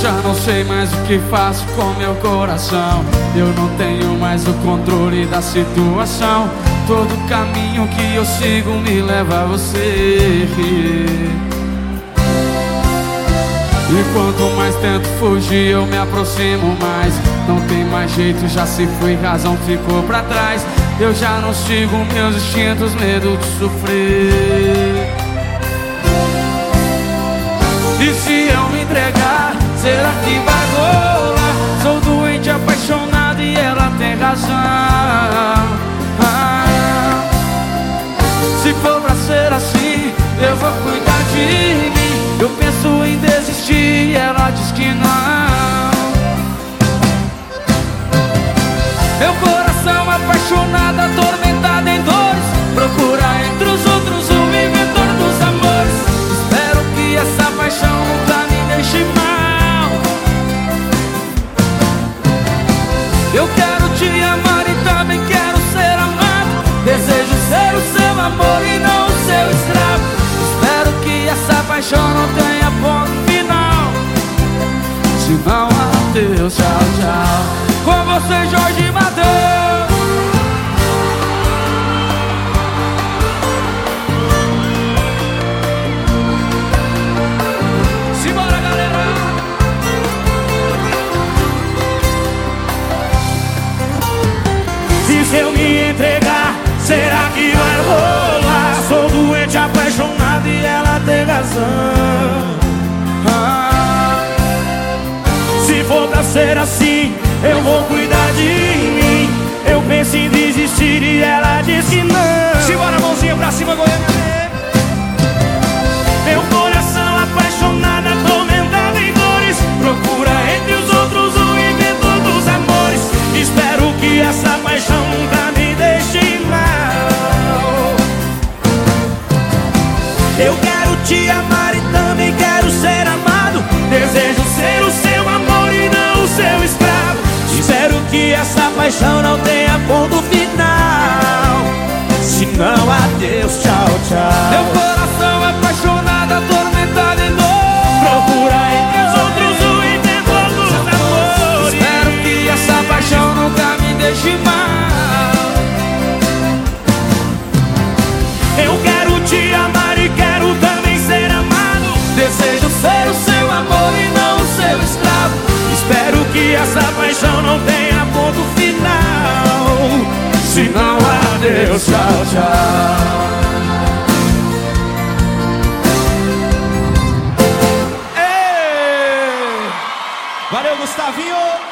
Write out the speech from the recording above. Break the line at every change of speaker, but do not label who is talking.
Já não sei mais o que faço com meu coração. Eu não tenho mais o controle da situação. Todo caminho que eu sigo me leva a você. E quanto mais tento fugir, eu me aproximo mais. Não tem mais jeito, já se foi, razão ficou pra trás. Eu já não sigo meus instintos, medo de sofrer. Razão. Ah, se for pra ser assim, eu vou cuidar de mim. Eu penso em desistir ela diz que não. Amor e não o seu escravo. Espero que essa paixão não tenha ponto final. Se não, adeus, tchau, tchau. Com você, Jorge Matheus.
Se eu me entregar, será que vai rolar? Sou doente, apaixonado e ela tem razão.
Ah,
Se for pra ser assim, eu vou cuidar de mim. Eu penso em desistir e ela diz que não.
Simbora, mãozinha pra cima, Goiânia.
Te amar e também quero ser amado. Desejo ser o seu amor e não o seu escravo. Espero que essa paixão não tenha ponto final. Se não, adeus, tchau, tchau Se não, adeus, tchau, tchau
Valeu, Gustavinho.